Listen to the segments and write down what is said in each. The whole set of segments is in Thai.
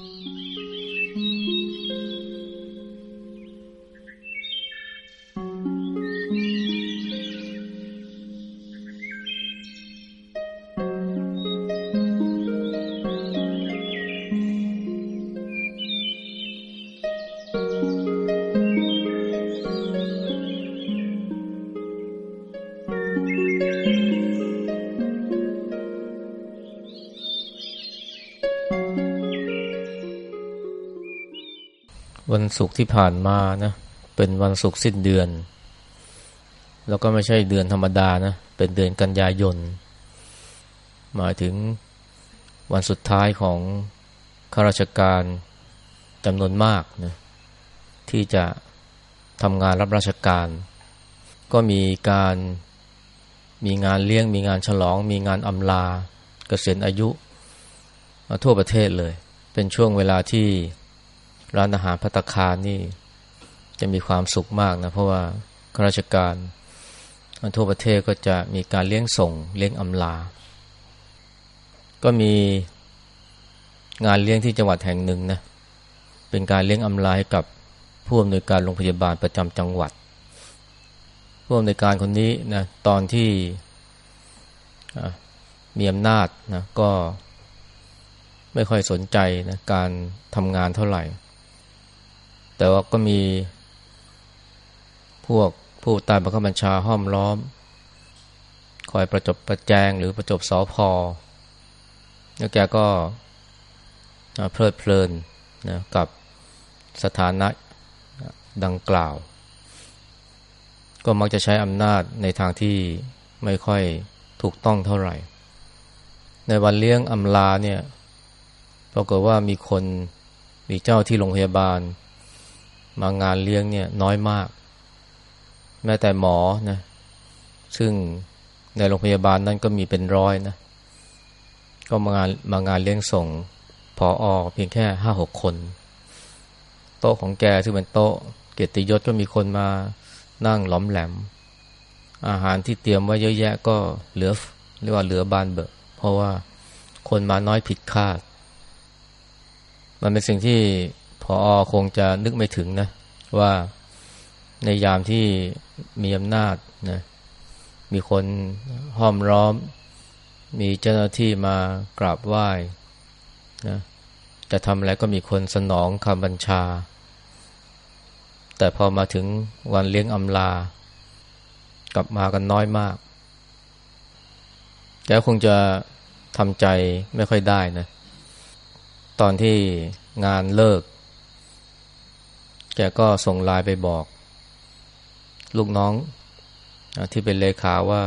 วัน ศุกร์ที่ผ่านมานะเป็นวันศุกร์สิ้นเดือน แล้วก็ไม่ใช่เดือนธรรมดานะเป็นเดือนกันยายน หมายถึงวันสุดท้ายของข้าราชการจำนวนมากนะที่จะทำงานรับราชการ ก็มีการมีงานเลี้ยง มีงานฉลอง มีงานอำลาเกษียณอายุทั่วประเทศเลย เป็นช่วงเวลาที่ ร้านอาหารพัตคารนี่จะมีความสุขมากนะ เพราะว่าข้าราชการทั่วประเทศก็จะมีการเลี้ยงส่ง เลี้ยงอำลา ก็มีงานเลี้ยงที่จังหวัดแห่งหนึ่งนะเป็นการเลี้ยงอำลาให้กับผู้อำนวยการโรงพยาบาลประจำจังหวัดผู้อำนวยการคนนี้นะตอนที่มีอำนาจนะก็ไม่ค่อยสนใจนะการทำงานเท่าไหร่ แต่ว่าก็มี พวกผู้ตายบังคับบัญชาห้อมล้อม คอยประจบประแจงหรือประจบสอพอแล้วแกก็เพลิดเพลินนะกับสถานะดังกล่าว ก็มักจะใช้อำนาจในทางที่ไม่ค่อยถูกต้องเท่าไหร่ ในวันเลี้ยงอำลาเนี่ยปรากฏว่ามีคนมีเจ้าที่โรงพยาบาล มางานเลี้ยงเนี่ยน้อยมาก แม้แต่หมอนะซึ่งในโรงพยาบาลนั้นก็มีเป็นร้อยนะ ก็มางานมางานเลี้ยงส่งพออเพียงแค่ห้าหกคน โต๊ะของแกซึ่งเป็นโต๊ะ เกียรติยศก็มีคนมานั่งล้อมแหลม อาหารที่เตรียมไว้เยอะแยะก็เหลือเรียกว่าเหลือบานเบอเพราะว่าคนมาน้อยผิดคาด มันเป็นสิ่งที่ พอคงจะนึกไม่ถึงนะ ว่าในยามที่มีอำนาจนะมีคนห้อมร้อม มีเจ้าหน้าที่มากราบไหว้นะจะทำอะไรก็มีคนสนองคำบัญชา แต่พอมาถึงวันเลี้ยงอำลา กลับมากันน้อยมากแกคงจะทำใจไม่ค่อยได้นะ ตอนที่งานเลิก แกก็ส่งไลน์ไปบอก ลูกน้องที่เป็นเลขาว่า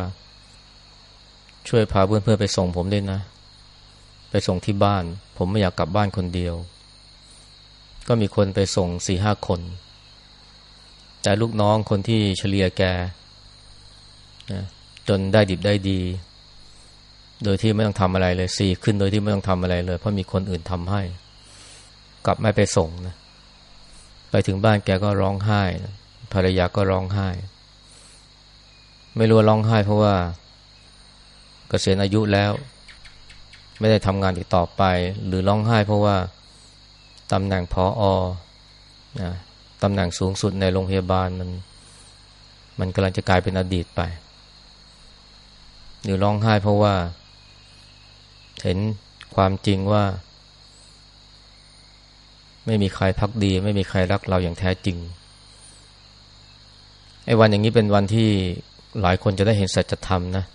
ช่วยพาเพื่อนๆไปส่งผมด้วยนะ ไปส่งที่บ้าน ผมไม่อยากกลับบ้านคนเดียว ก็มีคนไปส่งสี่ห้าคน แต่ลูกน้องคนที่เฉลี่ยแกจนได้ดิบได้ดี โดยที่ไม่ต้องทำอะไรเลยสี่ขึ้นโดยที่ไม่ต้องทำอะไรเลย เพราะมีคนอื่นทำให้ กลับไม่ไปส่งนะ ไปถึงบ้านแกก็ร้องไห้ภรรยาก็ร้องไห้ ไม่รู้ร้องไห้เพราะว่าเกษียณอายุแล้ว ไม่ได้ทำงานอีกต่อไป หรือร้องไห้เพราะว่าตำแหน่งพออนะตำแหน่งสูงสุดในโรงพยาบาลมัน มันกำลังจะกลายเป็นอดีตไป หรือร้องไห้เพราะว่า เห็นความจริงว่า ไม่มีใครพักดี ไม่มีใครรักเราอย่างแท้จริงไอ้วันอย่างนี้เป็นวันที่หลายคนจะได้เห็นสัจธรรมนะ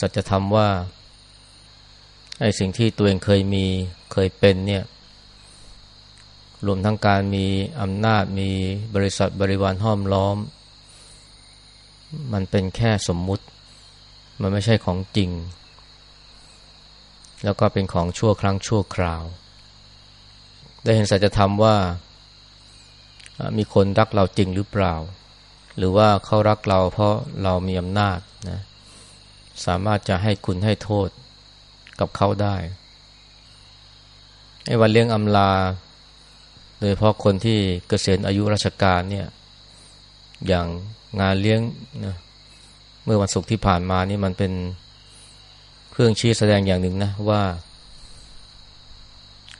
สัจธรรมว่าไอ้สิ่งที่ตัวเองเคยมีเคยเป็นเนี่ยรวมทั้งการมีอำนาจมีบริษัทบริวารห้อมล้อม มันเป็นแค่สมมุติ มันไม่ใช่ของจริง แล้วก็เป็นของชั่วครั้งชั่วคราว ได้เห็นสัจธรรมว่ามีคนรักเราจริงหรือเปล่า หรือว่าเขารักเราเพราะเรามีอำนาจนะสามารถจะให้คุณให้โทษกับเขาได้ไอ้วันเลี้ยงอำลา โดยเพราะคนที่เกษียณอายุราชการเนี่ยอย่างงานเลี้ยงนะเมื่อวันศุกร์ที่ผ่านมานี่มันเป็นเครื่องชี้แสดงอย่างหนึ่งนะว่า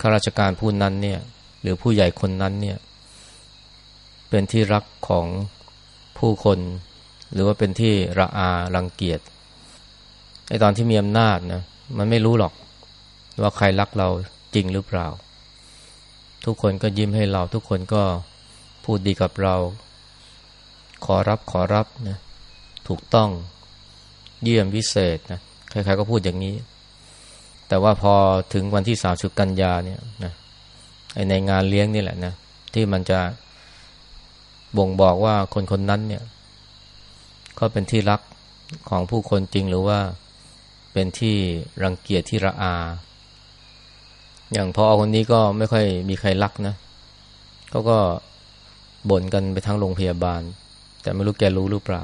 ข้าราชการผู้นั้นเนี่ย หรือผู้ใหญ่คนนั้นเนี่ย เป็นที่รักของผู้คน หรือว่าเป็นที่ระอารังเกียจไอตอนที่มีอำนาจนะมันไม่รู้หรอก ว่าใครรักเราจริงหรือเปล่า ทุกคนก็ยิ้มให้เรา ทุกคนก็พูดดีกับเรา ขอรับขอรับนะถูกต้องเยี่ยมวิเศษนะใครๆก็พูดอย่างนี้ แต่ว่าพอถึงวันที่สามสิบกันยาเนี่ยนะในงานเลี้ยงนี่แหละนะที่มันจะบ่งบอกว่าคนคนนั้นเนี่ยก็เป็นที่รักของผู้คนจริงหรือว่าเป็นที่รังเกียจที่ระอา อย่างพอคนนี้ก็ไม่ค่อยมีใครรักนะเขาก็บ่นกันไปทั้งโรงพยาบาล แต่ไม่รู้แกรู้หรือเปล่า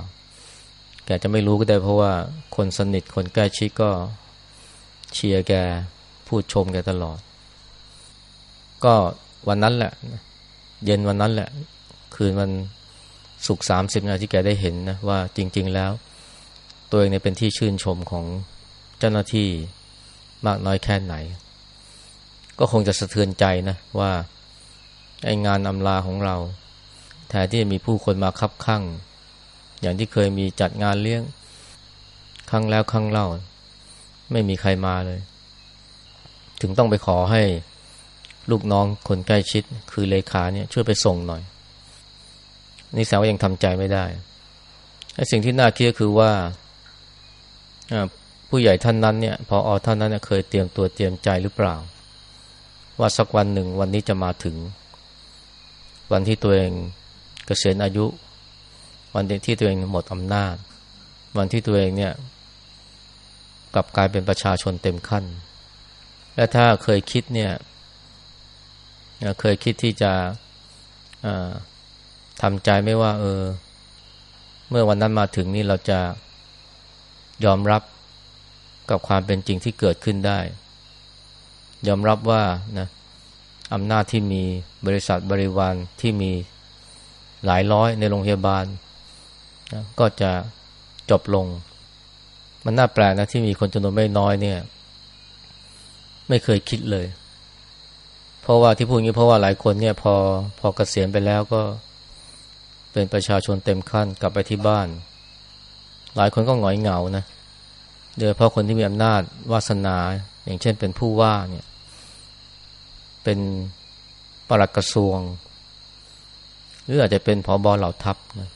แกจะไม่รู้ก็ได้เพราะว่าคนสนิทคนใกล้ชิดก็ เชียร์แกพูดชมแกตลอด ก็วันนั้นแหละ เย็นวันนั้นแหละ คืนวันสุกสามสิบนาที่แกได้เห็นนะว่าจริง ๆ แล้ว ตัวเองเนี่ยเป็นที่ชื่นชมของเจ้าหน้าที่มากน้อยแค่ไหน ก็คงจะสะเทือนใจนะว่าไองานอำลาของเราแทนที่จะมีผู้คนมาคับข้างอย่างที่เคยมีจัดงานเลี้ยงครั้งแล้วครั้งเล่า ไม่มีใครมาเลย ถึงต้องไปขอให้ลูกน้องคนใกล้ชิด คือเลขาเนี่ย ช่วยไปส่งหน่อย นี่แสดงว่ายังทำใจไม่ได้ไอ้สิ่งที่น่าคิดก็คือว่าผู้ใหญ่ท่านนั้นเนี่ยพออท่านนั้นเคยเตรียมตัวเตรียมใจหรือเปล่า ว่าสักวันหนึ่งวันนี้จะมาถึง วันที่ตัวเองเกษียณอายุ วันที่ตัวเองหมดอำนาจ วันที่ตัวเองเนี่ย กลับกลายเป็นประชาชนเต็มขั้น และถ้าเคยคิดเนี่ยเคยคิดที่จะทำใจไม่ว่า เออ เมื่อวันนั้นมาถึงนี่เราจะยอมรับกับความเป็นจริงที่เกิดขึ้นได้ ยอมรับว่านะอำนาจที่มีบริษัทบริวารที่มีหลายร้อยในโรงพยาบาลนะก็จะจบลง มันน่าแปลกนะที่มีคนจำนวนไม่น้อยเนี่ย ไม่เคยคิดเลย เพราะว่าที่พูดงี้เพราะว่าหลายคนเนี่ยพอพอเกษียณไปแล้วก็เป็นประชาชนเต็มขั้นกลับไปที่บ้าน หลายคนก็หงอยเหงานะโดยเพราะคนที่มีอำนาจวาสนา อย่างเช่นเป็นผู้ว่าเนี่ย เป็นปลัดกระทรวง หรืออาจจะเป็นผอบอเหล่าทัพนะ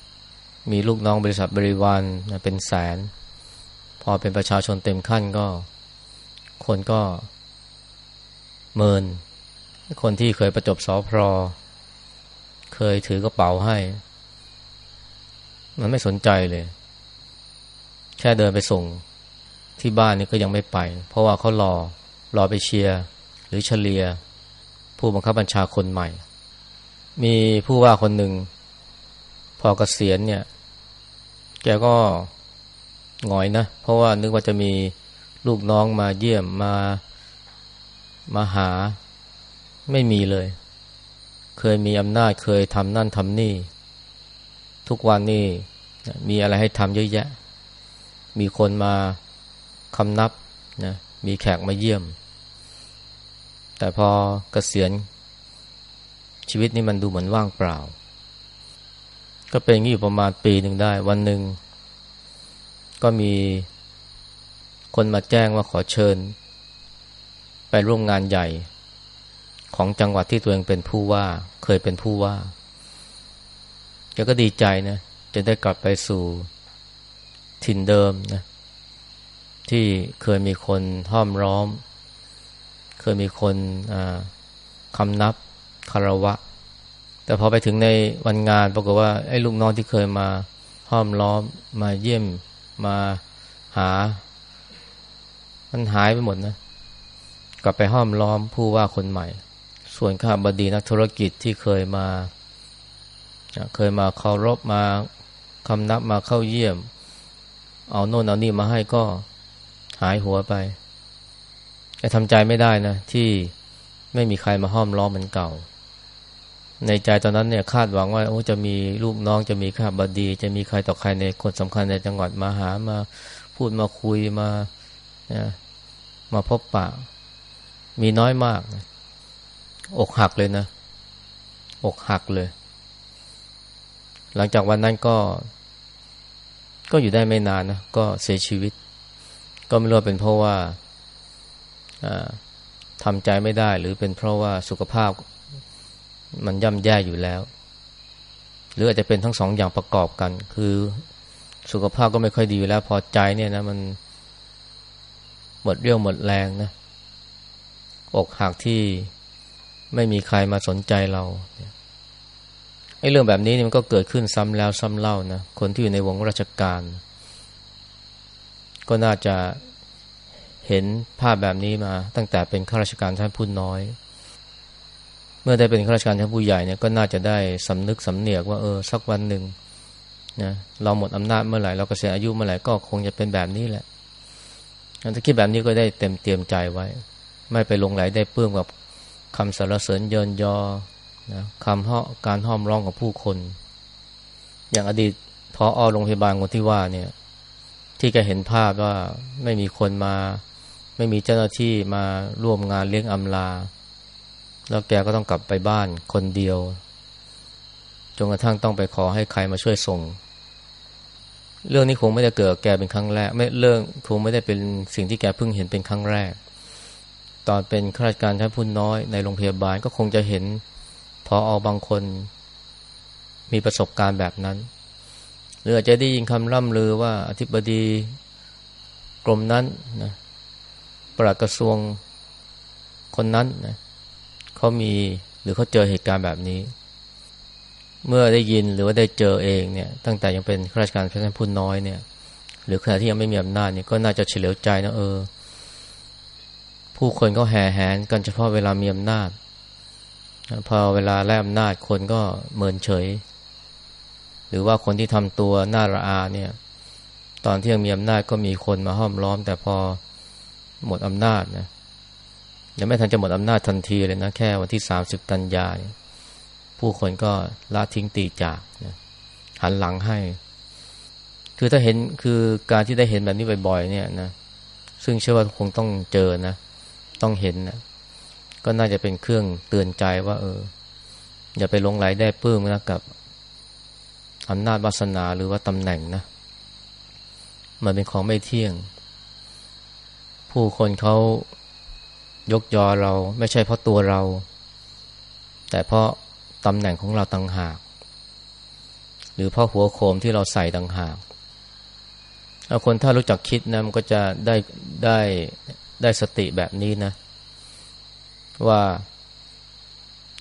มีลูกน้องบริษัทบริวารเป็นแสน อเป็นประชาชนเต็มขั้นก็ คนก็เมิน คนที่เคยประจบสอพรเคยถือกระเป๋าให้ มันไม่สนใจเลย แค่เดินไปส่งที่บ้านนี่ก็ยังไม่ไป เพราะว่าเขารอรอไปเชียร์หรือเฉลีย ผู้บังคับบัญชาคนใหม่ มีผู้ว่าคนหนึ่ง พอเกษียณเนี่ย แกก็ หงอยนะ เพราะว่านึกว่าจะมีลูกน้องมาเยี่ยมมามาหาไม่มีเลย เคยมีอำนาจเคยทำนั่นทำนี่ ทุกวันนี่มีอะไรให้ทำเยอะแยะ มีคนมาคำนับนะมีแขกมาเยี่ยม แต่พอเกษียณชีวิตนี้มันดูเหมือนว่างเปล่า ก็เป็นอย่างนี้อยู่ประมาณปีหนึ่งได้ วันหนึ่ง ก็มีคนมาแจ้งว่าขอเชิญ ไปร่วมงานใหญ่ ของจังหวัดที่ตัวเองเป็นผู้ว่า เคยเป็นผู้ว่าแกก็ดีใจนะจะได้กลับไปสู่ถิ่นเดิมนะที่เคยมีคนห้อมร้อม เคยมีคนคำนับคารวะ แต่พอไปถึงในวันงานปรากฏว่าไอ้ลูกน้องที่เคยมาห้อมล้อมมาเยี่ยม มาหา มันหายไปหมดนะ กลับไปห้อมล้อมผู้ว่าคนใหม่ ส่วนข้าบดีนักธุรกิจที่เคยมา เคยมาเคารพมาคำนับมาเข้าเยี่ยม เอาโน่นเอานี่มาให้ก็หายหัวไปแต่ทำใจไม่ได้นะ ที่ไม่มีใครมาห้อมล้อมเหมือนเก่า ในใจตอนนั้นเนี่ยคาดหวังว่าโอ้จะมีลูกน้องจะมีข้าบดี จะมีใครต่อใครในคนสำคัญในจังหวัดมาหามาพูดมาคุยมานะมาพบปะ มีน้อยมากนะอกหักเลยนะ อกหักเลย หลังจากวันนั้นก็ ก็อยู่ได้ไม่นานนะก็เสียชีวิต ก็ไม่รู้เป็นเพราะว่าทำใจไม่ได้หรือเป็นเพราะว่าสุขภาพ มันย่ำแย่อยู่แล้ว หรืออาจจะเป็นทั้งสองอย่างประกอบกัน คือสุขภาพก็ไม่ค่อยดีอยู่แล้ว พอใจเนี่ยนะมันหมดเรี่ยวหมดแรงนะอกหักที่ไม่มีใครมาสนใจเราไอ้เรื่องแบบนี้มันก็เกิดขึ้นซ้ำแล้วซ้ำเล่านะคนที่อยู่ในวงราชการ ก็น่าจะเห็นภาพแบบนี้มาตั้งแต่เป็นข้าราชการท่านผู้น้อย มื่อได้เป็นข้าราชการท่านผู้ใหญ่เนี่ยก็น่าจะได้สำนึกสำเนียกว่าเออสักวันหนึ่งนะเราหมดอำนาจเมื่อไหร่เรากเกษียณอายุเมื่อไหร่ก็คงจะเป็นแบบนี้แหละถ้าคิดแบบนี้ก็ได้เต็มเตรียมใจไว้ ไม่ไปลงไหลได้เปื้มกับคำสรรเสริญเยินยอนะคำเฮาการห้อมร้องของผู้คน อย่างอดีตพออโรงพยาบาลคนที่ว่าเนี่ย ที่แกเห็นภาพว่าไม่มีคนมา ไม่มีเจ้าหน้าที่มาร่วมงานเลี้ยงอำลา แล้วแกก็ต้องกลับไปบ้านคนเดียว จนกระทั่งต้องไปขอให้ใครมาช่วยส่ง เรื่องนี้คงไม่ได้เกิดแกเป็นครั้งแรก ไม่เรื่องคงไม่ได้เป็นสิ่งที่แกเพิ่งเห็นเป็นครั้งแรก ตอนเป็นข้าราชการชั้นผู้น้อยในโรงพยาบาลก็คงจะเห็นพออบางคน มีประสบการณ์แบบนั้น หรืออาจจะได้ยินคำล่ำลือว่าอธิบดีกรมนั้นนะปลัดกระทรวงคนนั้นนะ เขามีหรือเขาเจอเหตุการณ์แบบนี้ เมื่อได้ยินหรือว่าได้เจอเองเนี่ย ตั้งแต่ยังเป็นข้าราชการเพียงผู้น้อยเนี่ย หรือขณะที่ยังไม่มีอำนาจเนี่ยก็น่าจะเฉลียวใจนะเออ ผู้คนก็แห่แหนกันเฉพาะเวลามีอำนาจพอเวลาแลกอำนาจคนก็เมินเฉย หรือว่าคนที่ทำตัวน่าระอาเนี่ย ตอนที่ยังมีอำนาจก็มีคนมาห้อมล้อม แต่พอหมดอำนาจนะ ยังไม่ทันจะหมดอำนาจทันทีเลยนะ แค่วันที่สามสิบกันยายผู้คนก็ละทิ้งตีจากนะหันหลังให้ คือถ้าเห็นคือการที่ได้เห็นแบบนี้บ่อยๆเนี่ยนะซึ่งเชื่อว่าคงต้องเจอนะ ต้องเห็นนะก็น่าจะเป็นเครื่องเตือนใจว่า เออ อย่าไปลงไหลได้ปื้มนะกับอำนาจวาสนาหรือว่าตำแหน่งนะ มันเป็นของไม่เที่ยง ผู้คนเขา ยกยอเราไม่ใช่เพราะตัวเรา แต่เพราะตำแหน่งของเราต่างหาก หรือเพราะหัวโคมที่เราใส่ต่างหากคนถ้ารู้จักคิดนะมันก็จะได้ได้ได้สติแบบนี้นะ ว่า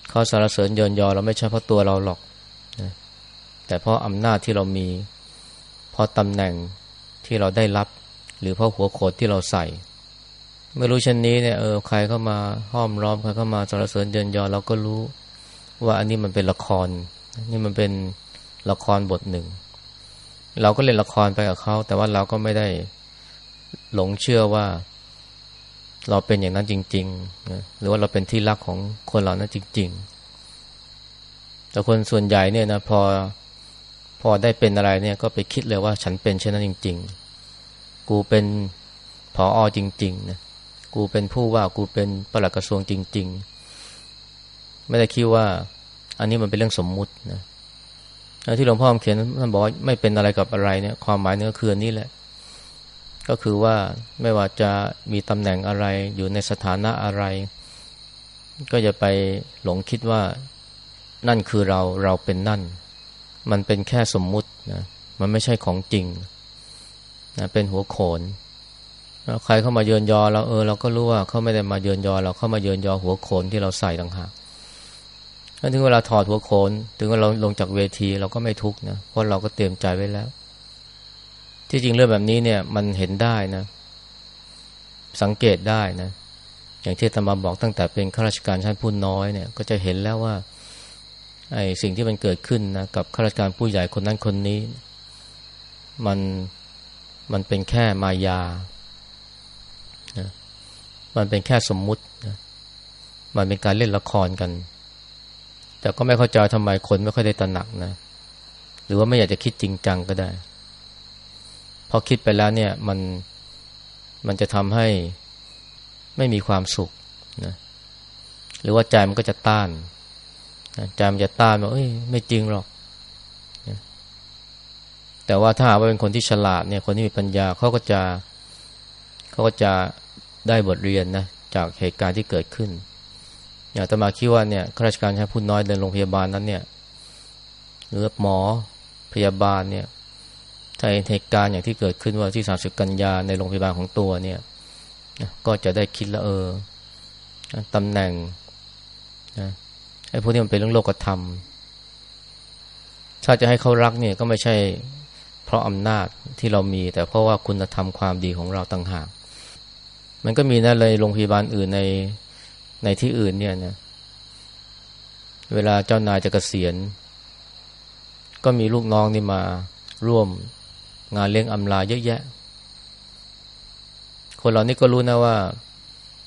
เขาสารเสริญเยินยอเราไม่ใช่เพราะตัวเราหรอกนะแต่เพราะอำนาจที่เรามี เพราะตำแหน่งที่เราได้รับ หรือเพราะหัวโขดที่เราใส่ ไม่รู้เช่นนี้เนี่ยเออใครเข้ามาห้อมล้อมใครเข้ามาสารเสริญเยินยอเราก็รู้ว่าอันนี้มันเป็นละคร นี่มันเป็นละครบทหนึ่ง เราก็เล่นละครไปกับเขาแต่ว่าเราก็ไม่ได้หลงเชื่อว่า เราเป็นอย่างนั้นจริงๆนะหรือว่าเราเป็นที่รักของคนเหล่านั้นจริง ๆ แต่คนส่วนใหญ่เนี่ยนะพอพอได้เป็นอะไรเนี่ยก็ไปคิดเลยว่าฉันเป็นเช่นนั้นจริง ๆ กูเป็นผออจริง ๆ นะ กูเป็นผู้ว่ากูเป็นปลัดกระทรวงจริง ๆ ไม่ได้คิดว่า อันนี้มันเป็นเรื่องสมมุตินะที่หลวงพ่อเขียนท่านบอกว่าไม่เป็นอะไรกับอะไรเนี่ย ความหมายเนี่ก็คือนี่แหละ ก็คือว่าไม่ว่าจะมีตำแหน่งอะไรอยู่ในสถานะอะไร ก็จะไปหลงคิดว่านั่นคือเราเราเป็นนั่น มันเป็นแค่สมมุตินะมันไม่ใช่ของจริงนะเป็นหัวโขน ใครเข้ามาเยินยอเราเออเราก็รู้ว่าเขาไม่ได้มาเยินยอ เราเข้ามาเยินยอหัวโขนที่เราใส่ต่างหากถึงเวลาถอดหัวโขน ถึงเวลาเราลงจากเวทีเราก็ไม่ทุกข์นะเพราะเราก็เตรียมใจไว้แล้ว ที่จริงเรื่องแบบนี้เนี่ยมันเห็นได้นะ สังเกตได้นะ อย่างที่ธรรมาบอกตั้งแต่เป็นข้าราชการชั้นผู้น้อยเนี่ยก็จะเห็นแล้วว่าไอ้สิ่งที่มันเกิดขึ้นนะกับข้าราชการผู้ใหญ่คนนั้นคนนี้ มันมันเป็นแค่มายา มันเป็นแค่สมมุตินะมันเป็นการเล่นละครกัน แต่ก็ไม่เข้าใจทำไมคนไม่ค่อยได้ตระหนักนะ หรือว่าไม่อยากจะคิดจริงจังก็ได้ พอคิดไปแล้วเนี่ยมันมันจะทำให้ไม่มีความสุขนะรือว่าใจมันก็จะต้านใจมันจะต้านว่าเอ้ยไม่จริงหรอกแต่ว่าถ้าว่าเป็นคนที่ฉลาดเนี่ย คนที่มีปัญญาเขาก็จะเขาก็จะ ได้บทเรียนนะจากเหตุการณ์ที่เกิดขึ้นอย่างตมาคิดว่าเนี่ยข้าราชการชั้นผู้น้อยเดินโรงพยาบาลนั้นเนี่ยหรือหมอพยาบาลเนี่ยถ้าเหตุการณ์อย่างที่เกิดขึ้นว่าที่สาสิบกันยาในโรงพยาบาลของตัวเนี่ยก็จะได้คิดล้วเออตำแหน่งนะไอ้พวกนี้มันเป็นเรื่องโลกธรรม ถ้าจะให้เขารักเนี่ยก็ไม่ใช่เพราะอำนาจที่เรามี แต่เพราะว่าคุณธรรมความดีของเราต่างหาก มันก็มีนะเลยโรงพยาบาลอื่นในในที่อื่นเนี่ยนะเวลาเจ้านายจะกะเกษียณ ก็มีลูกน้องนี่มาร่วมงานเลี้ยงอำลาเยอะแยะ คนเหล่านี้ก็รู้นะว่า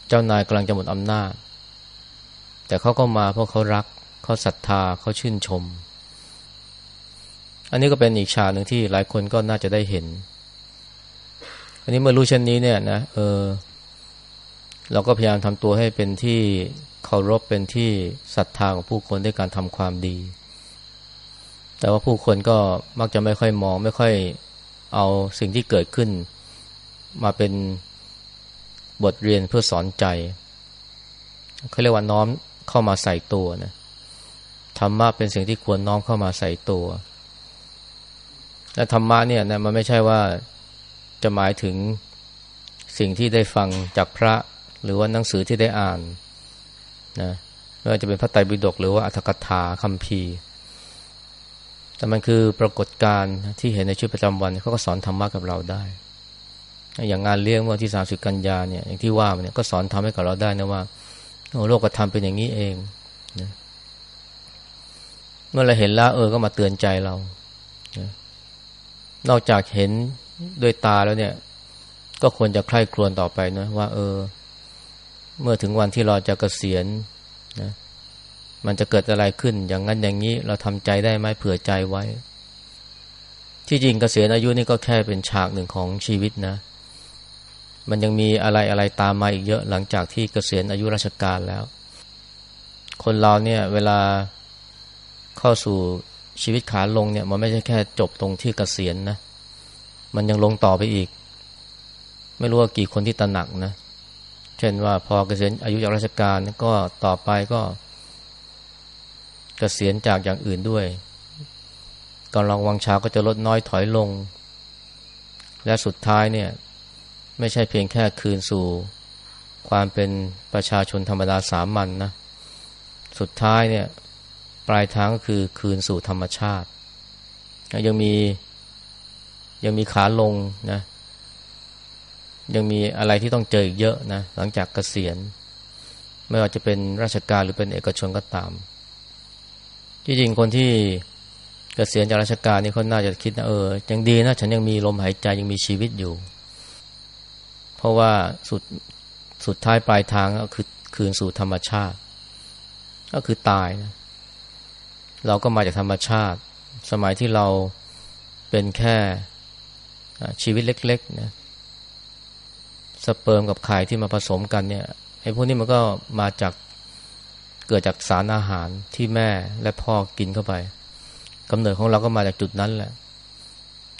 เจ้านายกำลังจะหมดอำนาจ แต่เขาก็มาเพราะเขารัก เขาศรัทธาเขาชื่นชม อันนี้ก็เป็นอีกฉากหนึ่งที่หลายคนก็น่าจะได้เห็น อันนี้เมื่อรู้เช่นนี้เนี่ยนะเออ เราก็พยายามทำตัวให้เป็นที่เคารพเป็นที่ศรัทธาของผู้คนด้วยการทำความดี แต่ว่าผู้คนก็มักจะไม่ค่อยมอง ไม่ค่อยเอาสิ่งที่เกิดขึ้น มาเป็นบทเรียนเพื่อสอนใจเขาเรียกว่าน้อมเข้ามาใส่ตัวนะธรรมะเป็นสิ่งที่ควรน้อมเข้ามาใส่ตัวและธรรมะเนี่ยนะมันไม่ใช่ว่าจะหมายถึงสิ่งที่ได้ฟังจากพระ หรือว่าหนังสือที่ได้อ่านนะไม่ว่าจะเป็นพระไตรปิฎกหรือว่าอัตถกถาคัมภีร์ แต่มันคือปรากฏการณ์ที่เห็นในชีวิตประจำวันเขาก็สอนธรรมะกับเราได้ อย่างงานเลี้ยงเมื่อที่สามสิบกันยาเนี่ยอย่างที่ว่าเนี่ยก็สอนทำให้กับเราได้นะว่าโอ้โลกธรรมเป็นอย่างนี้เองนะเมื่อเราเห็นแล้วเออก็มาเตือนใจเรานะนอกจากเห็นด้วยตาแล้วเนี่ย ก็ควรจะใคร่ครวญต่อไปนะว่า เออ เมื่อถึงวันที่เราจะเกษียณนะมันจะเกิดอะไรขึ้น อย่างนั้นอย่างนี้เราทำใจได้ไหมเผื่อใจไว้ ที่จริงเกษียณอายุนี่ก็แค่เป็นฉากหนึ่งของชีวิตนะ มันยังมีอะไรอะไรตามมาอีกเยอะหลังจากที่เกษียณอายุราชการแล้ว คนเราเนี่ยเวลาเข้าสู่ชีวิตขาลงเนี่ย มันไม่ใช่แค่จบตรงที่เกษียณนะ มันยังลงต่อไปอีก ไม่รู้ว่ากี่คนที่ตระหนักนะ เช่นว่าพอเกษียณอายุจากราชการก็ต่อไปก็เกษียณจากอย่างอื่นด้วยกำลังวังชาก็จะลดน้อยถอยลง และสุดท้ายเนี่ย ไม่ใช่เพียงแค่คืนสู่ ความเป็นประชาชนธรรมดาสามัญนนะสุดท้ายเนี่ย ปลายทางก็คือคืนสู่ธรรมชาติ ยังมียังมีขาลงนะ ยังมีอะไรที่ต้องเจออีกเยอะนะหลังจากเกษียณ ไม่ว่าจะเป็นราชการหรือเป็นเอกชนก็ตามที่จริงคนที่เกษียณจากราชการนี่เขาน่าจะคิดนะเออยังดีนะฉันยังมีลมหายใจยังมีชีวิตอยู่ เพราะว่าสุดสุดท้ายปลายทางก็คือคืนสู่ธรรมชาติ ก็คือตายนะเราก็มาจากธรรมชาติ สมัยที่เราเป็นแค่ชีวิตเล็กๆนะ สเปิร์มกับไข่ที่มาผสมกันเนี่ยไอ้พวกนี้มันก็มาจากเกิดจากสารอาหารที่แม่และพ่อกินเข้าไปกำเนิดของเราก็มาจากจุดนั้นแหละ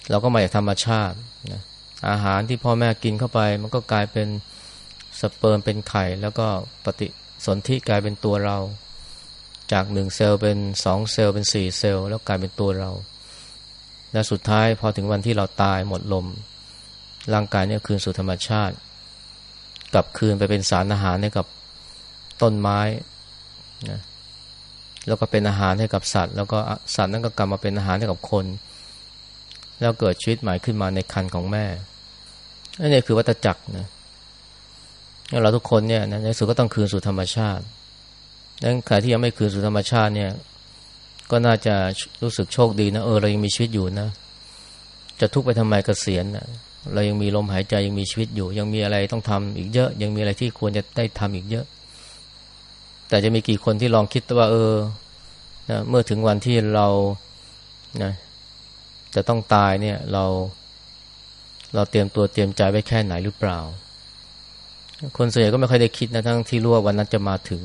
เราก็มาจากธรรมชาตินะอาหารที่พ่อแม่กินเข้าไป มันก็กลายเป็นสเปิร์มเป็นไข่ แล้วก็ปฏิสนธิกลายเป็นตัวเรา จากหนึ่งเซลล์เป็นสองเซลล์เป็นสี่เซลล์แล้วกลายเป็นตัวเรา และสุดท้ายพอถึงวันที่เราตายหมดลมร่างกายเนี่ยคืนสู่ธรรมชาติ กลับคืนไปเป็นสารอาหารให้กับต้นไม้นะแล้วก็เป็นอาหารให้กับสัตว์ แล้วก็สัตว์นั้นก็กลับมาเป็นอาหารให้กับคน แล้วเกิดชีวิตใหม่ขึ้นมาในคันของแม่อันนี้คือวัตจักรนะเราทุกคนเนี่ยในสุดก็ต้องคืนสู่ธรรมชาติดังนั้นใครที่ยังไม่คืนสู่ธรรมชาติเนี่ย ก็น่าจะรู้สึกโชคดีนะเออเรายังมีชีวิตอยู่นะ จะทุกข์ไปทำไมกเกษียณนะ เรายังมีลมหายใจยังมีชีวิตอยู่ ยังมีอะไรต้องทำอีกเยอะ ยังมีอะไรที่ควรจะได้ทำอีกเยอะ แต่จะมีกี่คนที่ลองคิดว่า เออนะเมื่อถึงวันที่เรานะจะต้องตายเนี่ย เรา เราเตรียมตัวเตรียมใจไว้แค่ไหนหรือเปล่า คนส่วนใหญ่ก็ไม่ค่อยได้คิดนะทั้งที่รู้ว่าวันนั้นจะมาถึง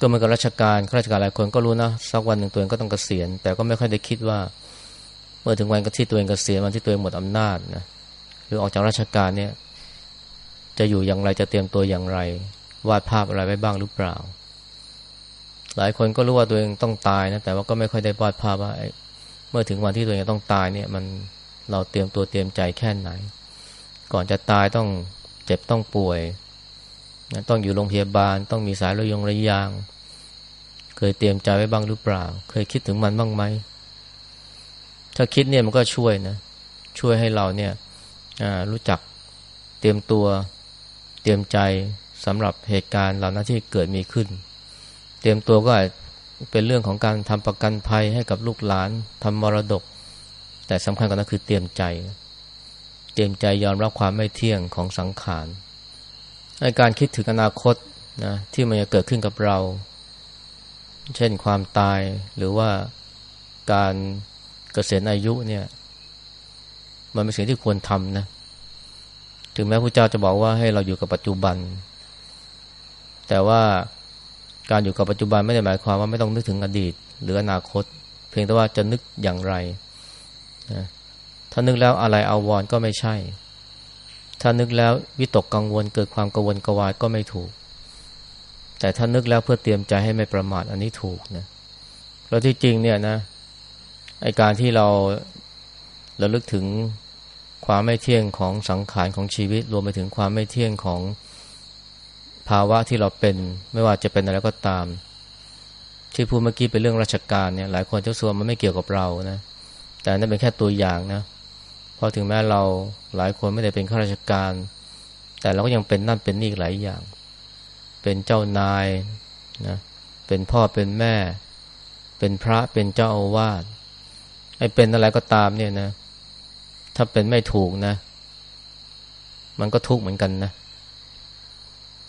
ก็เหมือนกับราชการข้าราชการหลายคนก็รู้นะสักวันหนึ่งตัวเองก็ต้องเกษียณแต่ก็ไม่ค่อยได้คิดว่า เมื่อถึงวันที่ตัวเองเกษียณวันที่ตัวเองหมดอำนาจนะ หรือออกจากราชการเนี่ย จะอยู่อย่างไรจะเตรียมตัวอย่างไร วาดภาพอะไรไว้บ้างหรือเปล่า หลายคนก็รู้ว่าตัวเองต้องตายนะแต่ว่าก็ไม่ค่อยได้วาดภาพว่าเมื่อถึงวันที่ตัวเองต้องตายเนี่ย มันเราเตรียมตัวเตรียมใจแค่ไหน ก่อนจะตายต้องเจ็บต้องป่วยต้องอยู่โรงพยาบาล ต้องมีสายระยงระยาง เคยเตรียมใจไว้บ้างหรือเปล่า เคยคิดถึงมันบ้างไหมถ้าคิดเนี่ยมันก็ช่วยนะ ช่วยให้เราเนี่ย รู้จักเตรียมตัวเตรียมใจสำหรับเหตุการณ์เหล่านั้นที่เกิดมีขึ้น เตรียมตัวก็เป็นเรื่องของการทำประกันภัยให้กับลูกหลานทำมรดก แต่สำคัญกว่านั้นคือเตรียมใจ เตรียมใจยอมรับความไม่เที่ยงของสังขารในการคิดถึงอนาคตนะที่มันจะเกิดขึ้นกับเรา เช่นความตายหรือว่าการเกษียณอายุเนี่ย มันเป็นสิ่งที่ควรทำนะ ถึงแม้พระเจ้าจะบอกว่าให้เราอยู่กับปัจจุบัน แต่ว่าการอยู่กับปัจจุบันไม่ได้หมายความว่าไม่ต้องนึกถึงอดีต หรืออนาคต เพียงแต่ว่าจะนึกอย่างไรนะถ้านึกแล้วอะไรเอาวอนก็ไม่ใช่ ถ้านึกแล้ววิตกกังวลเกิดความกังวลกวายก็ไม่ถูก แต่ถ้านึกแล้วเพื่อเตรียมใจให้ไม่ประมาทอันนี้ถูกนะแล้วที่จริงเนี่ยนะไอการที่เราเราลึกถึง ความไม่เที่ยงของสังขารของชีวิต รวมไปถึงความไม่เที่ยงของภาวะที่เราเป็น ไม่ว่าจะเป็นอะไรก็ตาม ที่พูดเมื่อกี้เป็นเรื่องราชการเนี่ยหลายคนเจะส่วนมันไม่เกี่ยวกับเรานะแต่นั่นเป็นแค่ตัวอย่างนะเพราะถึงแม้เราหลายคนไม่ได้เป็นข้าราชการ แต่เราก็ยังเป็นนั่นเป็นนี่หลายอย่าง เป็นเจ้านายนะเป็นพ่อเป็นแม่ เป็นพระเป็นเจ้าอาวาสไอ้เป็นอะไรก็ตามเนี่ยนะ ถ้าเป็นไม่ถูกนะ มันก็ทุกข์เหมือนกันนะ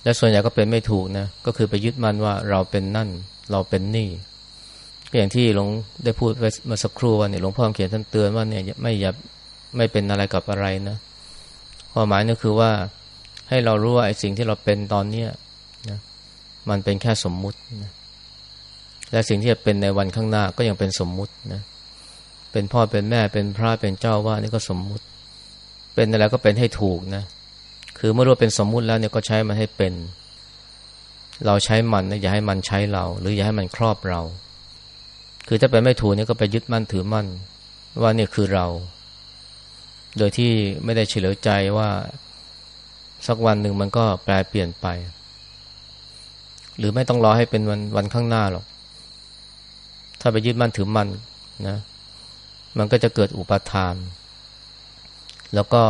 และส่วนใหญ่ก็เป็นไม่ถูกนะ ก็คือไปยึดมั่นว่าเราเป็นนั่น เราเป็นนี่อย่างที่หลวงได้พูดเมื่อสักครู่ว่าเนี่ยหลวงพ่อเขียนท่านเตือนว่าเนี่ยไม่อย่าไม่เป็นอะไรกับอะไรนะความหมายนั่นคือว่าให้เรารู้ว่าไอ้สิ่งที่เราเป็นตอนเนี้นะมันเป็นแค่สมมุตินะและสิ่งที่จะเป็นในวันข้างหน้าก็ยังเป็นสมมุตินะเเป็นพ่อเป็นแม่เป็นพระเป็นเจ้าว่านี่ก็สมมุติ เป็นอะไรก็เป็นให้ถูกนะ คือเมื่อรู้เป็นสมมุติแล้วเนี่ยก็ใช้มันให้เป็น เราใช้มันนะอย่าให้มันใช้เรา หรืออย่าให้มันครอบเรา คือถ้าไปไม่ถูกเนี่ยก็ไปยึดมั่นถือมั่น ว่านี่คือเรา โดยที่ไม่ได้เฉลียวใจว่าสักวันหนึ่งมันก็แปลเปลี่ยนไป หรือไม่ต้องรอให้เป็นวันวันข้างหน้าหรอก ถ้าไปยึดมั่นถือมั่นนะ มันก็จะเกิดอุปทาน แล้วก็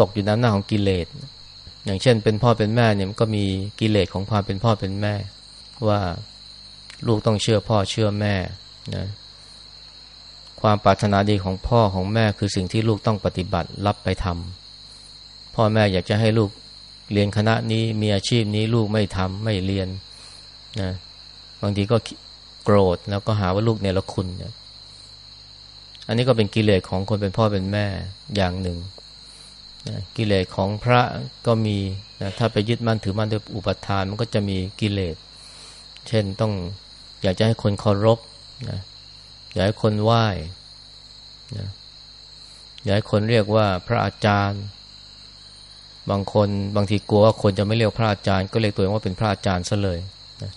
ตกอยู่น้ำหน้าของกิเลส อย่างเช่น เป็นพ่อเป็นแม่เนี่ยมันก็มีกิเลสของความเป็นพ่อเป็นแม่ ว่าลูกต้องเชื่อพ่อเชื่อแม่นะความปรารถนาดีของพ่อของแม่คือสิ่งที่ลูกต้องปฏิบัติรับไปทำพ่อแม่อยากจะให้ลูกเรียนคณะนี้มีอาชีพนี้ลูกไม่ทำไม่เรียนนะบางทีก็โกรธแล้วก็หาว่าลูกเนี่ยละคุณเนี่ย อันนี้ก็เป็นกิเลสของคนเป็นพ่อเป็นแม่อย่างหนึ่งนะกิเลสของพระก็มีนะถ้าไปยึดมั่นถือมั่นด้วยอุปทานมันก็จะมีกิเลส เช่นต้องอยากจะให้คนเคารพนะอยากให้คนไหว้นะอยากให้คนเรียกว่าพระอาจารย์ บางคนบางทีกลัวว่าคนจะไม่เรียกพระอาจารย์ ก็เรียกตัวเองว่าเป็นพระอาจารย์ซะเลยนะ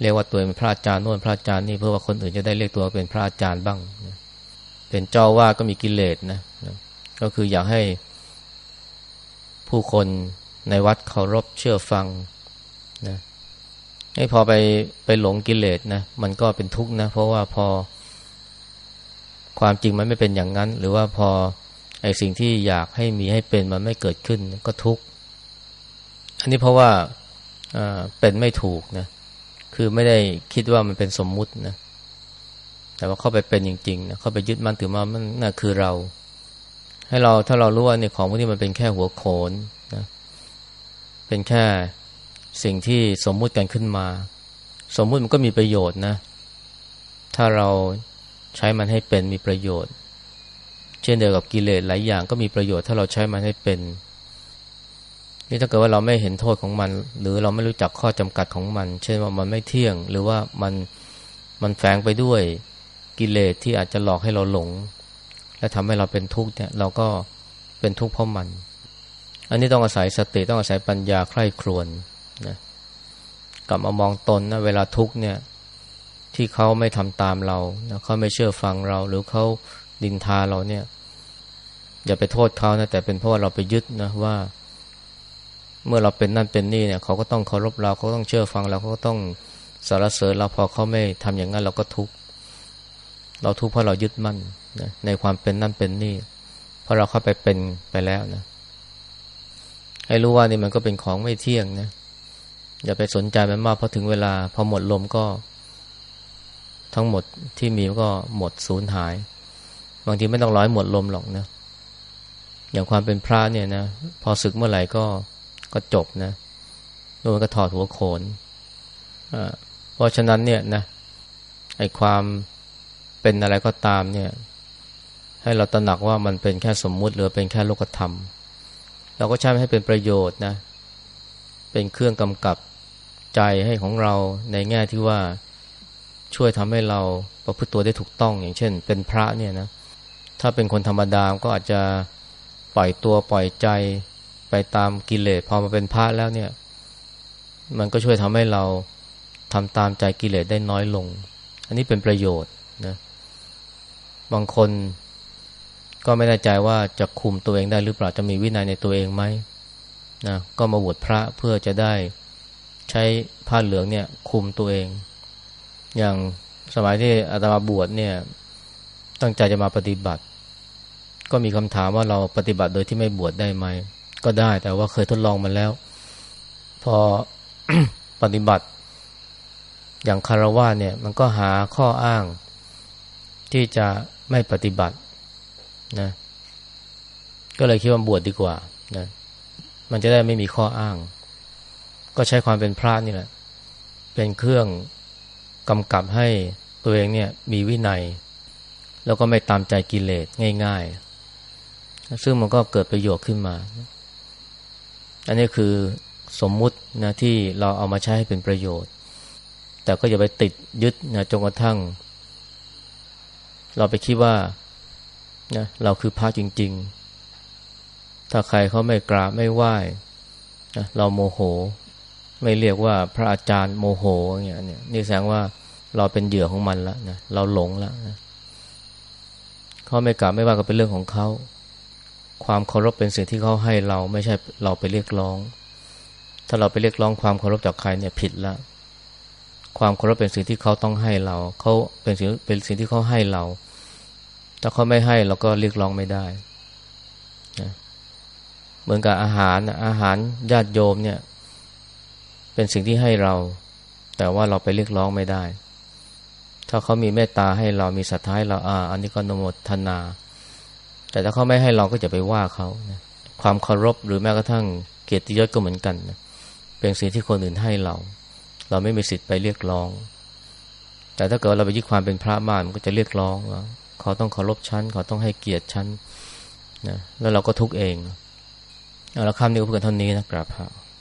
เรียกว่าตัวเองเป็นพระอาจารย์โน่นพระอาจารย์นี่เพื่อว่าคนอื่นจะได้เรียกตัวเป็นพระอาจารย์บ้างนะ เป็นเจ้าว่าก็มีกิเลสนะนะก็คืออยากให้ผู้คนในวัดเคารพเชื่อฟังนะให้พอไปไปหลงกิเลสนะมันก็เป็นทุกข์นะ เพราะว่าพอ ความจริงมันไม่เป็นอย่างนั้น หรือว่าพอไอ้สิ่งที่อยากให้มีให้เป็นมันไม่เกิดขึ้นก็ทุกข์อันนี้เพราะว่าเป็นไม่ถูกนะคือไม่ได้คิดว่ามันเป็นสมมุตินะ แต่ว่าเข้าไปเป็นจริงๆนะเข้าไปยึดมั่นถือมามันน่ะคือเรา ให้เราถ้าเรารู้ว่าเนี่ยของพวกนี้มันเป็นแค่หัวโขนนะเป็นแค่สิ่งที่สมมุติกันขึ้นมา สมมุติมันก็มีประโยชน์นะ ถ้าเราใช้มันให้เป็นมีประโยชน์ เช่นเดียวกับกิเลสหลายอย่างก็มีประโยชน์ ถ้าเราใช้มันให้เป็น นี่ถ้าเกิดว่าเราไม่เห็นโทษของมัน หรือเราไม่รู้จักข้อจำกัดของมัน เช่นว่ามันไม่เที่ยง หรือว่ามันมันแฝงไปด้วย กิเลสที่อาจจะหลอกให้เราหลง และทำให้เราเป็นทุกข์เนี่ยเราก็เป็นทุกข์เพราะมัน อันนี้ต้องอาศัยสติต้องอาศัยปัญญาใคร่ครวญนะกลับมามองตนนะเวลาทุกข์เนี่ยที่เขาไม่ทำตามเราเขาไม่เชื่อฟังเรา หรือเขาดินทาเราเนี่ย อย่าไปโทษเขานะแต่เป็นเพราะว่าเราไปยึดนะว่า เมื่อเราเป็นนั่นเป็นนี่เนี่ยเขาก็ต้องเคารพเราเขาต้องเชื่อฟังเราเขาก็ต้องสารเสริญเราพอเขาไม่ทำอย่างนั้นเราก็ทุกข์ เราทุกข์เพราะเรายึดมั่นนะในความเป็นนั่นเป็นนี่ เพราะเราเข้าไปเป็นไปแล้วนะ ให้รู้ว่านี่มันก็เป็นของไม่เที่ยงนะ อย่าไปสนใจมันมากพอถึงเวลาพอหมดลมก็ ทั้งหมดที่มีก็หมดสูญหาย บางทีไม่ต้องร้อยหมดลมหรอกนะ อย่างความเป็นพระเนี่ยนะ พอศึกเมื่อไหร่ก็ก็จบนะโดนก็ถอดหัวโขนเพราะฉะนั้นเนี่ยนะไอความ เป็นอะไรก็ตามเนี่ย ให้เราตระหนักว่ามันเป็นแค่สมมุติหรือเป็นแค่โลกธรรม เราก็ใช้ให้เป็นประโยชน์นะ เป็นเครื่องกำกับใจให้ของเราในแง่ที่ว่าช่วยทำให้เราประพฤติตัวได้ถูกต้องอย่างเช่น เป็นพระเนี่ยนะ ถ้าเป็นคนธรรมดาก็อาจจะปล่อยตัวปล่อยใจไปตามกิเลสพอมาเป็นพระแล้วเนี่ย มันก็ช่วยทำให้เราทำตามใจกิเลสได้น้อยลง อันนี้เป็นประโยชน์นะ บางคนก็ไม่แน่ใจว่าจะคุมตัวเองได้หรือเปล่าจะมีวินัยในตัวเองไหมนะก็มาบวชพระเพื่อจะได้ใช้ผ้าเหลืองเนี่ยคุมตัวเอง อย่างสมัยที่อาตมาบวชเนี่ยตั้งใจจะมาปฏิบัติ ก็มีคำถามว่าเราปฏิบัติโดยที่ไม่บวชได้ไหม ก็ได้แต่ว่าเคยทดลองมาแล้ว พอปฏิบัติ อย่างคารวะเนี่ยมันก็หาข้ออ้างที่จะ ไม่ปฏิบัตินะ ก็เลยคิดว่าบวชดดีกว่านะมันจะได้ไม่มีข้ออ้าง ก็ใช้ความเป็นพระนี่แหละ เป็นเครื่องกำกับให้ตัวเองเนี่ยมีวินัย แล้วก็ไม่ตามใจกิเลสง่ายๆ ซึ่งมันก็เกิดประโยชน์ขึ้นมา อันนี้คือสมมุตินะที่เราเอามาใช้ให้เป็นประโยชน์ แต่ก็อย่าไปติดยึดนะจนกระทั่ง เราไปคิดว่านะเราคือพระจริง ๆ ถ้าใครเขาไม่กราบไม่ไหว้นะเราโมโห ไม่เรียกว่าพระอาจารย์โมโหอย่างเงี้ยนี่แสดงว่าเราเป็นเหยื่อของมันแล้วนะเราหลงแล้วนะเขาไม่กราบไม่ว่าก็เป็นเรื่องของเขาความเคารพเป็นสิ่งที่เขาให้เราไม่ใช่เราไปเรียกร้อง ถ้าเราไปเรียกร้องความเคารพจากใครเนี่ยผิดแล้ว ความเคารพเป็นสิ่งที่เขาต้องให้เรา เขาเป็นสิ่งเป็นสิ่งที่เขาให้เรา ถ้าเขาไม่ให้เราก็เรียกร้องไม่ได้นะเหมือนกับอาหารอาหารญาติโยมเนี่ย เป็นสิ่งที่ให้เรา แต่ว่าเราไปเรียกร้องไม่ได้ ถ้าเขามีเมตตาให้เรามีศรัทธาให้เราอ่าอันนี้ก็นโมทนา แต่ถ้าเขาไม่ให้เราก็จะไปว่าเขานะความเคารพหรือแม้กระทั่งเกียรติยศก็เหมือนกันนะเป็นสิ่งที่คนอื่นให้เรา เราไม่มีสิทธิ์ไปเรียกร้อง แต่ถ้าเกิดเราไปยึดความเป็นพระมากมันก็จะเรียกร้องว่าเขาต้องเคารพชั้นเขาต้องให้เกียรติชั้นนะแล้วเราก็ทุกข์เองเอาละคำนี้ก็เพื่อเท่านี้นะกราบพระ